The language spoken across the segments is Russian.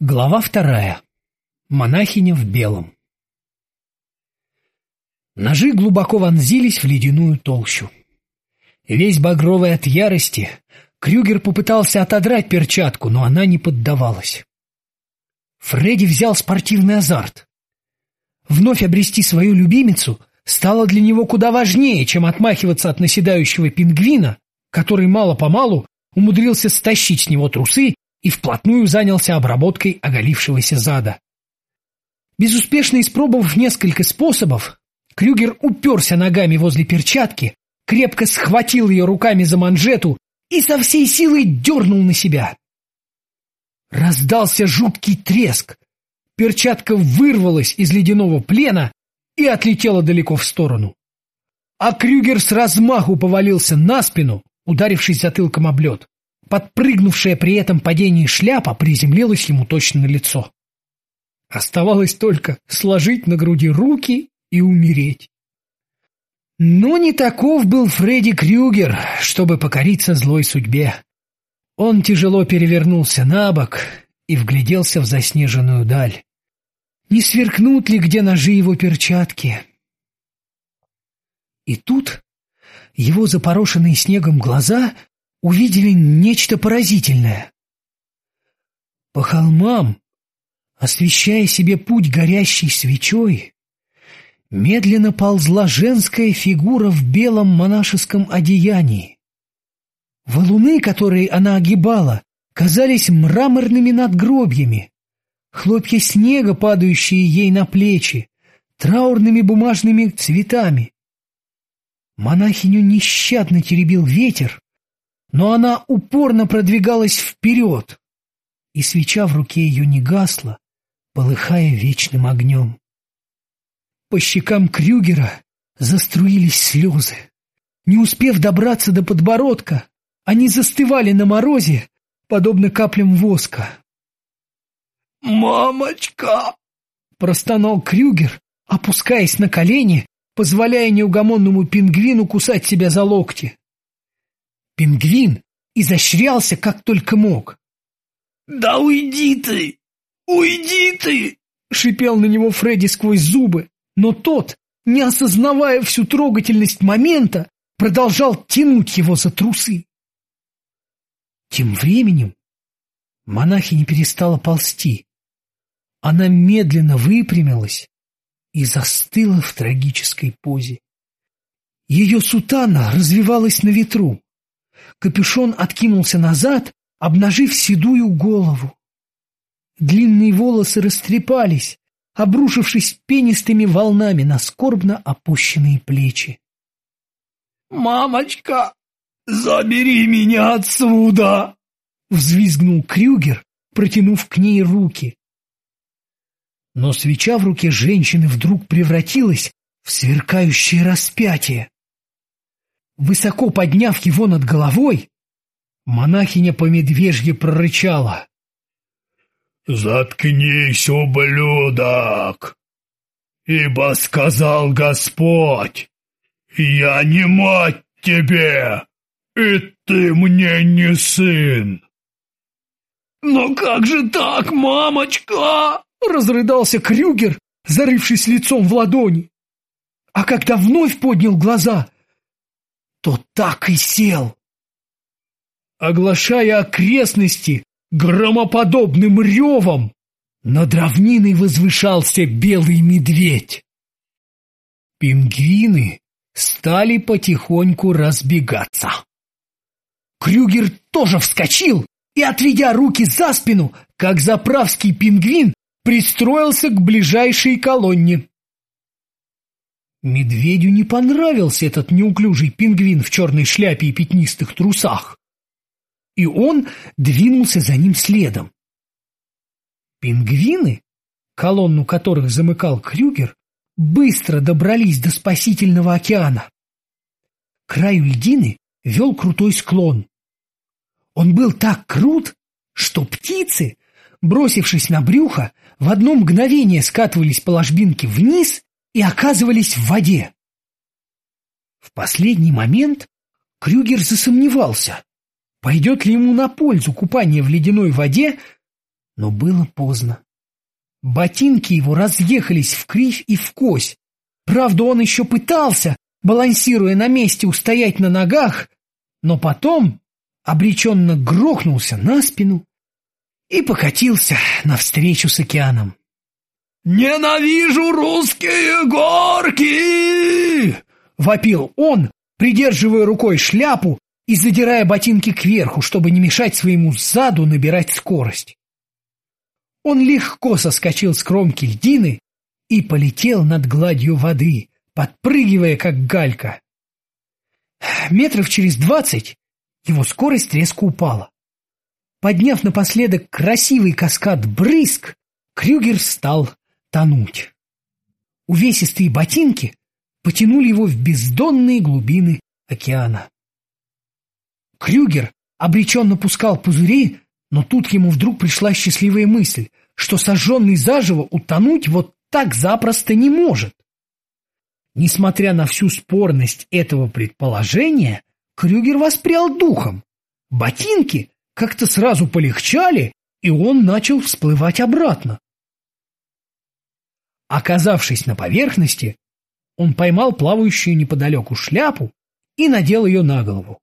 Глава вторая. Монахиня в белом. Ножи глубоко вонзились в ледяную толщу. Весь багровый от ярости, Крюгер попытался отодрать перчатку, но она не поддавалась. Фредди взял спортивный азарт. Вновь обрести свою любимицу стало для него куда важнее, чем отмахиваться от наседающего пингвина, который мало-помалу умудрился стащить с него трусы и вплотную занялся обработкой оголившегося зада. Безуспешно испробовав несколько способов, Крюгер уперся ногами возле перчатки, крепко схватил ее руками за манжету и со всей силой дернул на себя. Раздался жуткий треск. Перчатка вырвалась из ледяного плена и отлетела далеко в сторону. А Крюгер с размаху повалился на спину, ударившись затылком об лед. Подпрыгнувшая при этом падении шляпа приземлилась ему точно на лицо. Оставалось только сложить на груди руки и умереть. Но не таков был Фредди Крюгер, чтобы покориться злой судьбе. Он тяжело перевернулся на бок и вгляделся в заснеженную даль. Не сверкнут ли где ножи его перчатки? И тут его запорошенные снегом глаза увидели нечто поразительное. По холмам, освещая себе путь горящей свечой, медленно ползла женская фигура в белом монашеском одеянии. Валуны, которые она огибала, казались мраморными надгробьями, хлопья снега, падающие ей на плечи, траурными бумажными цветами. Монахиню нещадно теребил ветер, но она упорно продвигалась вперед, и свеча в руке ее не гасла, полыхая вечным огнем. По щекам Крюгера заструились слезы. Не успев добраться до подбородка, они застывали на морозе, подобно каплям воска. «Мамочка!» — простонал Крюгер, опускаясь на колени, позволяя неугомонному пингвину кусать себя за локти. Пингвин изощрялся как только мог. «Да уйди ты! Уйди ты!» — шипел на него Фредди сквозь зубы, но тот, не осознавая всю трогательность момента, продолжал тянуть его за трусы. Тем временем монахиня перестала ползти. Она медленно выпрямилась и застыла в трагической позе. Ее сутана развивалась на ветру. Капюшон откинулся назад, обнажив седую голову. Длинные волосы растрепались, обрушившись пенистыми волнами на скорбно опущенные плечи. «Мамочка, забери меня отсюда!» — взвизгнул Крюгер, протянув к ней руки. Но свеча в руке женщины вдруг превратилась в сверкающее распятие. Высоко подняв его над головой, монахиня по медвежье прорычала. «Заткнись, ублюдок! Ибо сказал Господь, я не мать тебе, и ты мне не сын!» «Но как же так, мамочка?» — разрыдался Крюгер, зарывшись лицом в ладони. А когда вновь поднял глаза, то так и сел. Оглашая окрестности громоподобным ревом, над равниной возвышался белый медведь. Пингвины стали потихоньку разбегаться. Крюгер тоже вскочил и, отведя руки за спину, как заправский пингвин, пристроился к ближайшей колонне. Медведю не понравился этот неуклюжий пингвин в черной шляпе и пятнистых трусах. И он двинулся за ним следом. Пингвины, колонну которых замыкал Крюгер, быстро добрались до спасительного океана. Краю льдины вел крутой склон. Он был так крут, что птицы, бросившись на брюхо, в одно мгновение скатывались по ложбинке вниз и оказывались в воде. В последний момент Крюгер засомневался, пойдет ли ему на пользу купание в ледяной воде, Но было поздно. Ботинки его разъехались в кривь и в кось. Правда, он еще пытался, балансируя на месте, устоять на ногах, но потом обреченно грохнулся на спину и покатился навстречу с океаном. «Ненавижу русские горки!» — вопил он, придерживая рукой шляпу и задирая ботинки кверху, чтобы не мешать своему заду набирать скорость. Он легко соскочил с кромки льдины и полетел над гладью воды, подпрыгивая, как галька. Метров через двадцать его скорость резко упала. Подняв напоследок красивый каскад брызг, Крюгер стал тонуть. Увесистые ботинки потянули его в бездонные глубины океана. Крюгер обреченно пускал пузыри, но тут ему вдруг пришла счастливая мысль, что сожженный заживо утонуть вот так запросто не может. Несмотря на всю спорность этого предположения, Крюгер воспрял духом. Ботинки как-то сразу полегчали, и он начал всплывать обратно. Оказавшись на поверхности, он поймал плавающую неподалеку шляпу и надел ее на голову,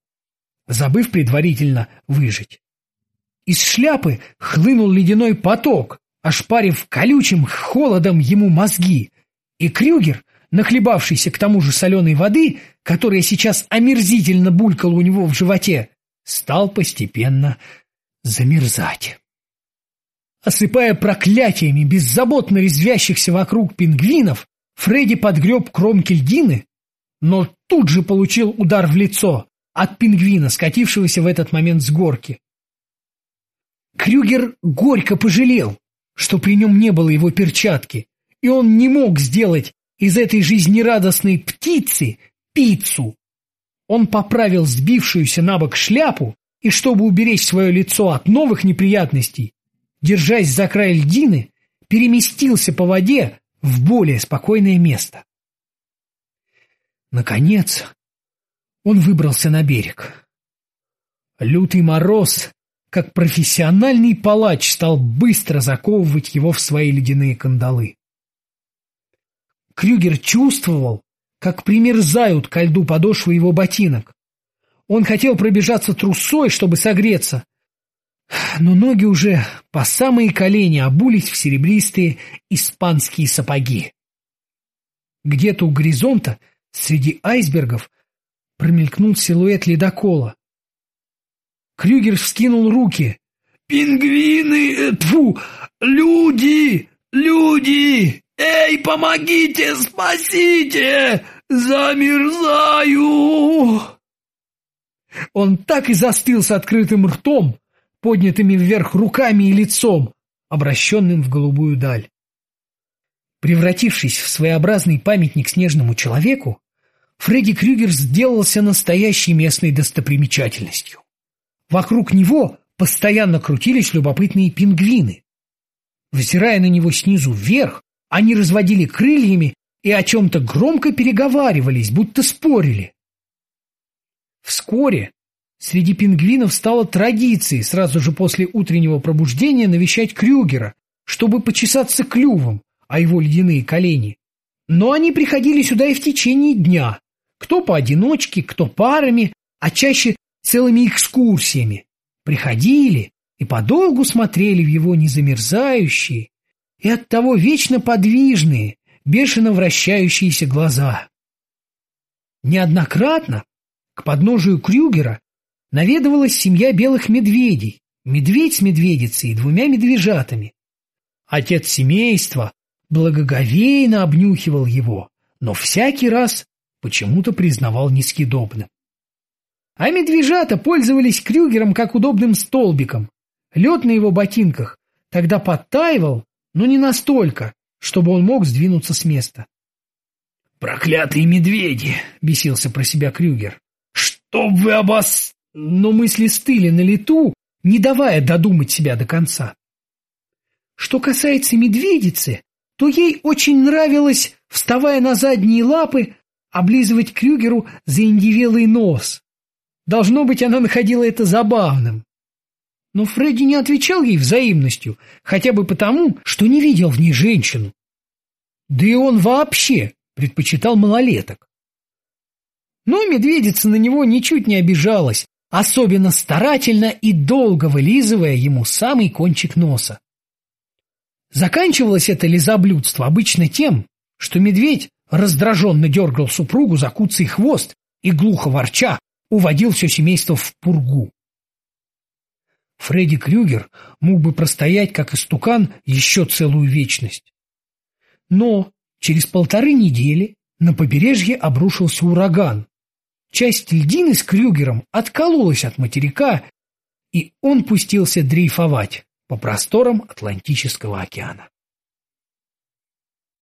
забыв предварительно выжить. Из шляпы хлынул ледяной поток, ошпарив колючим холодом ему мозги, и Крюгер нахлебавшийся к тому же соленой воды, которая сейчас омерзительно булькала у него в животе, стал постепенно замерзать. Осыпая проклятиями беззаботно резвящихся вокруг пингвинов, Фредди подгреб кромки льдины, но тут же получил удар в лицо от пингвина, скатившегося в этот момент с горки. Крюгер горько пожалел, что при нем не было его перчатки, и он не мог сделать из этой жизнерадостной птицы пиццу. Он поправил сбившуюся на бок шляпу и, чтобы уберечь свое лицо от новых неприятностей, держась за край льдины, переместился по воде в более спокойное место. Наконец, он выбрался на берег. Лютый мороз, как профессиональный палач, стал быстро заковывать его в свои ледяные кандалы. Крюгер чувствовал, как примерзают ко льду подошвы его ботинок. Он хотел пробежаться трусой, чтобы согреться, но ноги уже по самые колени обулись в серебристые испанские сапоги. Где-то у горизонта, среди айсбергов, промелькнул силуэт ледокола. Крюгер вскинул руки. «Пингвины! Э, тьфу! Люди! Люди! «Эй, помогите! Спасите! Замерзаю!» Он так и застыл с открытым ртом, поднятыми вверх руками и лицом, обращенным в голубую даль. Превратившись в своеобразный памятник снежному человеку, Фредди Крюгер сделался настоящей местной достопримечательностью. Вокруг него постоянно крутились любопытные пингвины. Взирая на него снизу вверх, они разводили крыльями и о чем-то громко переговаривались, будто спорили. Вскоре среди пингвинов стало традицией сразу же после утреннего пробуждения навещать Крюгера, чтобы почесаться клювом о его ледяные колени. Но они приходили сюда и в течение дня, кто поодиночке, кто парами, а чаще целыми экскурсиями. Приходили и подолгу смотрели в его незамерзающие, и оттого вечно подвижные, бешено вращающиеся глаза. Неоднократно к подножию Крюгера наведывалась семья белых медведей, медведь с медведицей и двумя медвежатами. Отец семейства благоговейно обнюхивал его, но всякий раз почему-то признавал нескидобным. А медвежата пользовались Крюгером как удобным столбиком. Лед на его ботинках тогда подтаивал, но не настолько, чтобы он мог сдвинуться с места. «Проклятые медведи!» — бесился про себя Крюгер. «Чтоб вы обос...» Но мысли стыли на лету, не давая додумать себя до конца. Что касается медведицы, то ей очень нравилось, вставая на задние лапы, облизывать Крюгеру заиндивелый нос. Должно быть, она находила это забавным. но Фредди не отвечал ей взаимностью, хотя бы потому, что не видел в ней женщину. Да и он вообще предпочитал малолеток. Но медведица на него ничуть не обижалась, особенно старательно и долго вылизывая ему самый кончик носа. Заканчивалось это лизоблюдство обычно тем, что медведь раздраженно дергал супругу за куцый хвост и, глухо ворча, уводил все семейство в пургу. Фредди Крюгер мог бы простоять, как истукан, еще целую вечность. Но через полторы недели на побережье обрушился ураган. Часть льдины с Крюгером откололась от материка, и он пустился дрейфовать по просторам Атлантического океана.